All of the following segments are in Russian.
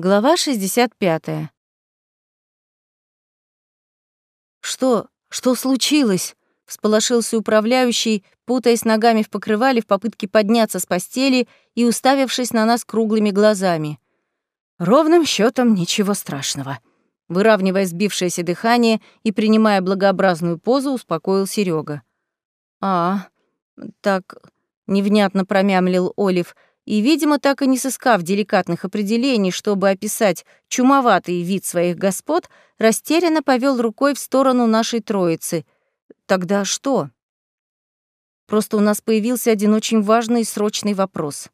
Глава 65. «Что? Что случилось?» — всполошился управляющий, путаясь ногами в покрывале в попытке подняться с постели и уставившись на нас круглыми глазами. «Ровным счетом ничего страшного». Выравнивая сбившееся дыхание и принимая благообразную позу, успокоил Серега. «А, так...» — невнятно промямлил Олив — и, видимо, так и не сыскав деликатных определений, чтобы описать чумоватый вид своих господ, растерянно повел рукой в сторону нашей троицы. Тогда что? Просто у нас появился один очень важный и срочный вопрос.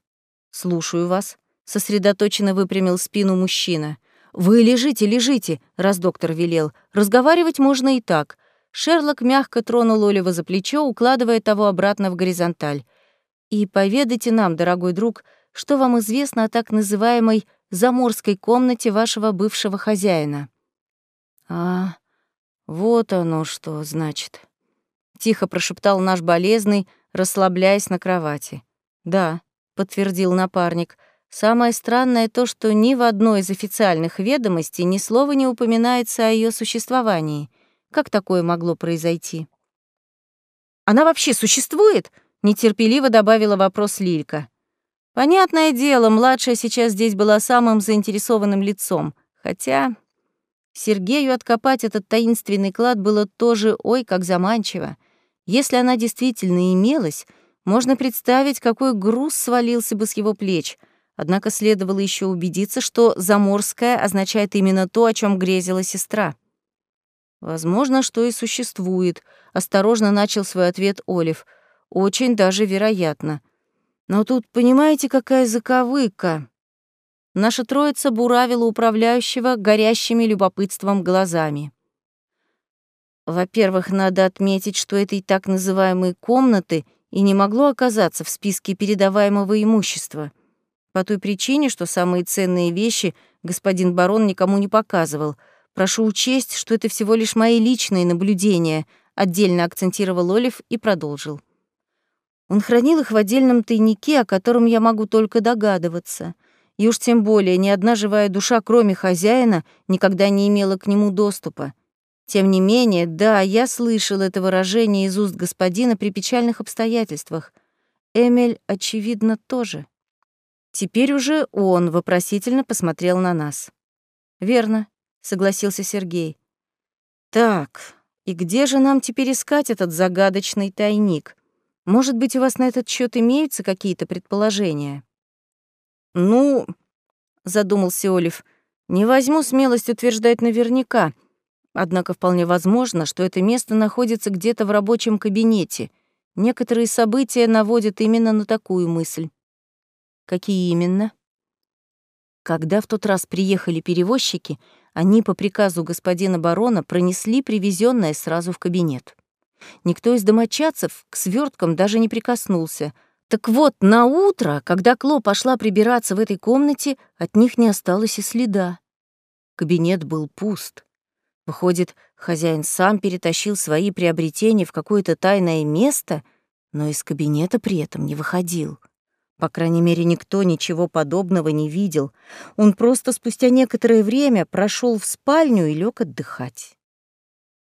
«Слушаю вас», — сосредоточенно выпрямил спину мужчина. «Вы лежите, лежите», — раз доктор велел. «Разговаривать можно и так». Шерлок мягко тронул Олива за плечо, укладывая того обратно в горизонталь. И поведайте нам, дорогой друг, что вам известно о так называемой заморской комнате вашего бывшего хозяина. А, вот оно что значит. Тихо прошептал наш болезный, расслабляясь на кровати. Да, подтвердил напарник. Самое странное то, что ни в одной из официальных ведомостей ни слова не упоминается о ее существовании. Как такое могло произойти? Она вообще существует? Нетерпеливо добавила вопрос Лилька. Понятное дело, младшая сейчас здесь была самым заинтересованным лицом, хотя Сергею откопать этот таинственный клад было тоже ой как заманчиво. Если она действительно имелась, можно представить, какой груз свалился бы с его плеч. Однако следовало еще убедиться, что «заморская» означает именно то, о чем грезила сестра. «Возможно, что и существует», — осторожно начал свой ответ Олив — очень даже вероятно. Но тут понимаете, какая заковыка? Наша троица буравила управляющего горящими любопытством глазами. Во-первых, надо отметить, что этой так называемой комнаты и не могло оказаться в списке передаваемого имущества. По той причине, что самые ценные вещи господин барон никому не показывал. Прошу учесть, что это всего лишь мои личные наблюдения, отдельно акцентировал Олив и продолжил. Он хранил их в отдельном тайнике, о котором я могу только догадываться. И уж тем более ни одна живая душа, кроме хозяина, никогда не имела к нему доступа. Тем не менее, да, я слышал это выражение из уст господина при печальных обстоятельствах. Эмиль, очевидно, тоже. Теперь уже он вопросительно посмотрел на нас. «Верно», — согласился Сергей. «Так, и где же нам теперь искать этот загадочный тайник?» Может быть, у вас на этот счет имеются какие-то предположения? Ну, задумался Олив, не возьму смелость утверждать наверняка. Однако вполне возможно, что это место находится где-то в рабочем кабинете. Некоторые события наводят именно на такую мысль. Какие именно? Когда в тот раз приехали перевозчики, они по приказу господина барона пронесли привезенное сразу в кабинет. Никто из домочадцев к сверткам даже не прикоснулся. Так вот, на утро, когда Кло пошла прибираться в этой комнате, от них не осталось и следа. Кабинет был пуст. Выходит, хозяин сам перетащил свои приобретения в какое-то тайное место, но из кабинета при этом не выходил. По крайней мере, никто ничего подобного не видел. Он просто спустя некоторое время прошел в спальню и лег отдыхать.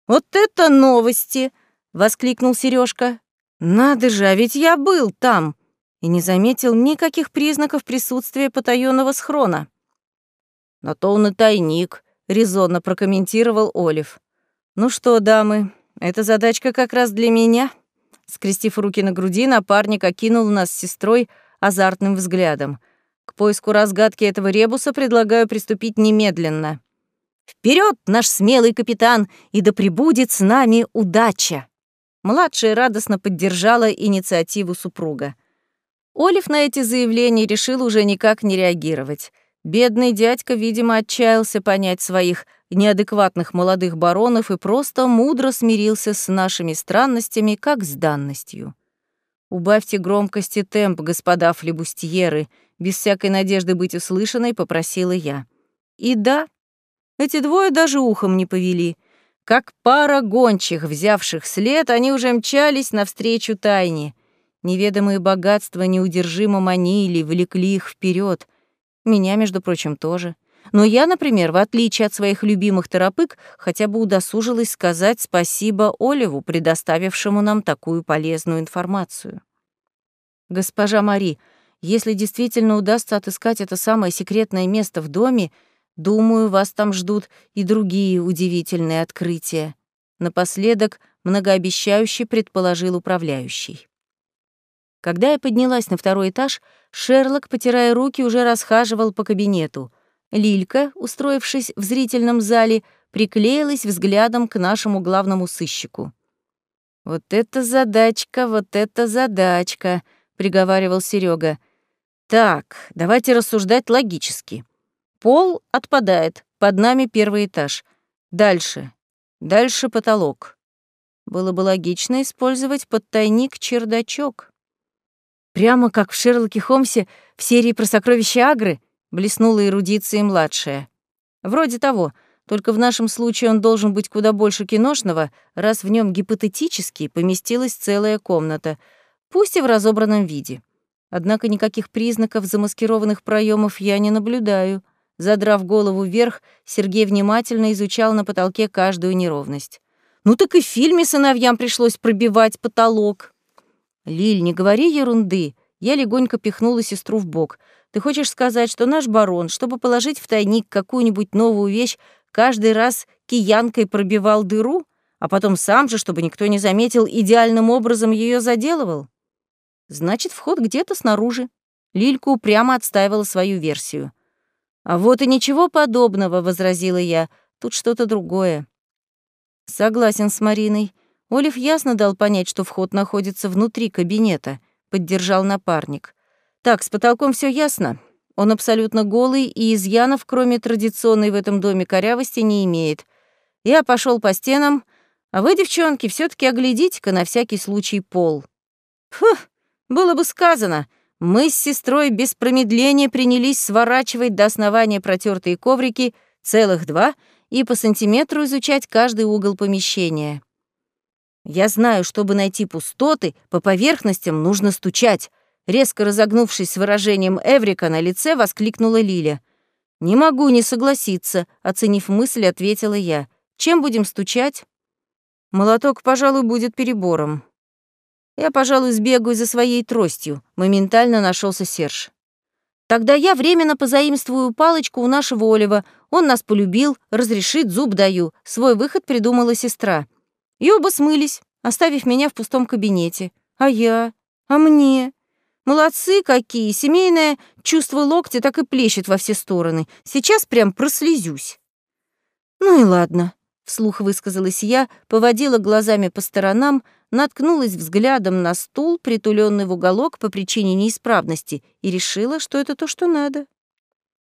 «Вот это новости!» — воскликнул Сережка. «Надо же, а ведь я был там!» и не заметил никаких признаков присутствия потаённого схрона. «На то он и тайник», — резонно прокомментировал Олив. «Ну что, дамы, эта задачка как раз для меня». Скрестив руки на груди, напарник окинул нас с сестрой азартным взглядом. «К поиску разгадки этого ребуса предлагаю приступить немедленно. Вперед, наш смелый капитан, и да пребудет с нами удача!» Младшая радостно поддержала инициативу супруга. Олив на эти заявления решил уже никак не реагировать. Бедный дядька, видимо, отчаялся понять своих неадекватных молодых баронов и просто мудро смирился с нашими странностями, как с данностью. «Убавьте громкости темп, господа флебустьеры», без всякой надежды быть услышанной, попросила я. И да, эти двое даже ухом не повели — как пара гончих, взявших след, они уже мчались навстречу тайне. Неведомые богатства неудержимо манили, влекли их вперед. Меня, между прочим, тоже. Но я, например, в отличие от своих любимых торопык, хотя бы удосужилась сказать спасибо Оливу, предоставившему нам такую полезную информацию. Госпожа Мари, если действительно удастся отыскать это самое секретное место в доме, думаю, вас там ждут и другие удивительные открытия. Напоследок многообещающе предположил управляющий. Когда я поднялась на второй этаж, Шерлок, потирая руки, уже расхаживал по кабинету. Лилька, устроившись в зрительном зале, приклеилась взглядом к нашему главному сыщику. «Вот это задачка, вот это задачка», — приговаривал Серега. «Так, давайте рассуждать логически. Пол отпадает, под нами первый этаж. Дальше. Дальше потолок. Было бы логично использовать под тайник чердачок. Прямо как в Шерлоке Холмсе в серии про сокровища Агры блеснула эрудиция младшая. Вроде того, только в нашем случае он должен быть куда больше киношного, раз в нем гипотетически поместилась целая комната, пусть и в разобранном виде. Однако никаких признаков замаскированных проемов я не наблюдаю. Задрав голову вверх, Сергей внимательно изучал на потолке каждую неровность. «Ну так и в фильме сыновьям пришлось пробивать потолок». «Лиль, не говори ерунды». Я легонько пихнула сестру в бок. «Ты хочешь сказать, что наш барон, чтобы положить в тайник какую-нибудь новую вещь, каждый раз киянкой пробивал дыру, а потом сам же, чтобы никто не заметил, идеальным образом ее заделывал?» «Значит, вход где-то снаружи». Лилька упрямо отстаивала свою версию. «А вот и ничего подобного», — возразила я. «Тут что-то другое». «Согласен с Мариной. Олив ясно дал понять, что вход находится внутри кабинета, поддержал напарник. Так, с потолком все ясно. Он абсолютно голый и изъянов, кроме традиционной в этом доме корявости, не имеет. Я пошел по стенам, а вы, девчонки, все таки оглядите-ка на всякий случай пол. Фух, было бы сказано. Мы с сестрой без промедления принялись сворачивать до основания протертые коврики, целых два, и по сантиметру изучать каждый угол помещения. Я знаю, чтобы найти пустоты, по поверхностям нужно стучать. Резко разогнувшись с выражением Эврика на лице, воскликнула Лиля. «Не могу не согласиться», — оценив мысль, ответила я. «Чем будем стучать?» «Молоток, пожалуй, будет перебором». «Я, пожалуй, сбегаю за своей тростью», — моментально нашелся Серж. «Тогда я временно позаимствую палочку у нашего Олива. Он нас полюбил, разрешит, зуб даю. Свой выход придумала сестра. И оба смылись, оставив меня в пустом кабинете. А я? А мне? Молодцы какие! Семейное чувство локтя так и плещет во все стороны. Сейчас прям прослезюсь. Ну и ладно, вслух высказалась я, поводила глазами по сторонам, наткнулась взглядом на стул, притуленный в уголок по причине неисправности, и решила, что это то, что надо.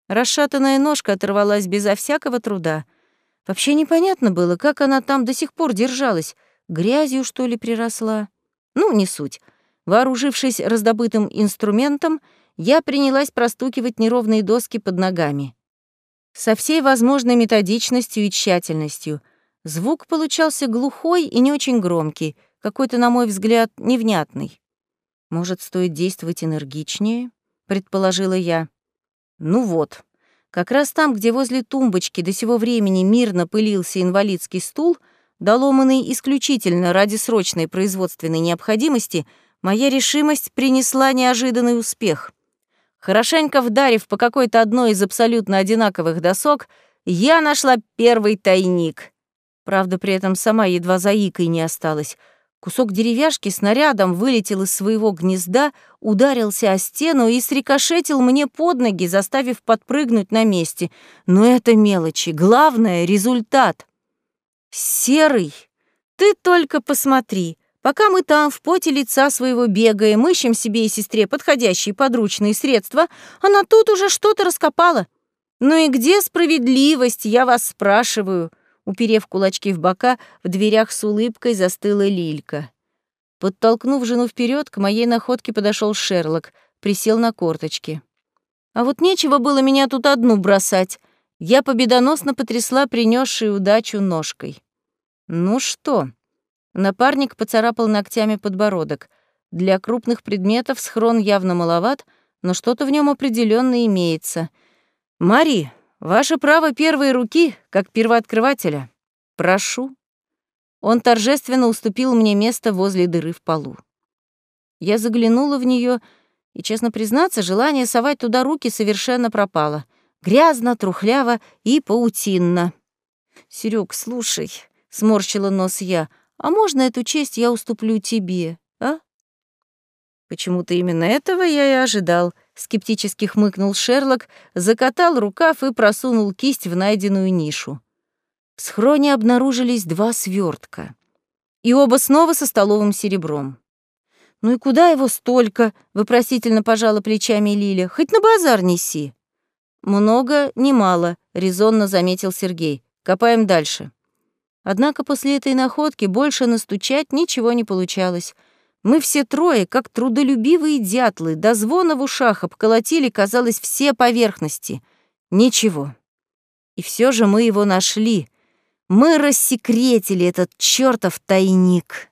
Расшатанная ножка оторвалась безо всякого труда — Вообще непонятно было, как она там до сих пор держалась. Грязью, что ли, приросла? Ну, не суть. Вооружившись раздобытым инструментом, я принялась простукивать неровные доски под ногами. Со всей возможной методичностью и тщательностью. Звук получался глухой и не очень громкий, какой-то, на мой взгляд, невнятный. «Может, стоит действовать энергичнее?» — предположила я. «Ну вот», как раз там, где возле тумбочки до сего времени мирно пылился инвалидский стул, доломанный исключительно ради срочной производственной необходимости, моя решимость принесла неожиданный успех. Хорошенько вдарив по какой-то одной из абсолютно одинаковых досок, я нашла первый тайник. Правда, при этом сама едва заикой не осталась — Кусок деревяшки снарядом вылетел из своего гнезда, ударился о стену и срикошетил мне под ноги, заставив подпрыгнуть на месте. Но это мелочи. Главное — результат. «Серый, ты только посмотри. Пока мы там в поте лица своего бегаем, ищем себе и сестре подходящие подручные средства, она тут уже что-то раскопала. Ну и где справедливость, я вас спрашиваю?» Уперев кулачки в бока, в дверях с улыбкой застыла Лилька. Подтолкнув жену вперед, к моей находке подошел Шерлок, присел на корточки. А вот нечего было меня тут одну бросать. Я победоносно потрясла принесшей удачу ножкой. Ну что? Напарник поцарапал ногтями подбородок. Для крупных предметов схрон явно маловат, но что-то в нем определенно имеется. Мари, ваше право первой руки, как первооткрывателя. Прошу». Он торжественно уступил мне место возле дыры в полу. Я заглянула в нее, и, честно признаться, желание совать туда руки совершенно пропало. Грязно, трухляво и паутинно. «Серёг, слушай», — сморщила нос я, «а можно эту честь я уступлю тебе, а?» Почему-то именно этого я и ожидал, скептически хмыкнул Шерлок, закатал рукав и просунул кисть в найденную нишу. В схроне обнаружились два свертка, и оба снова со столовым серебром. «Ну и куда его столько?» — вопросительно пожала плечами Лиля. «Хоть на базар неси». «Много, немало», — резонно заметил Сергей. «Копаем дальше». Однако после этой находки больше настучать ничего не получалось. Мы все трое, как трудолюбивые дятлы, до звона в ушах обколотили, казалось, все поверхности. Ничего. И все же мы его нашли. Мы рассекретили этот чертов тайник.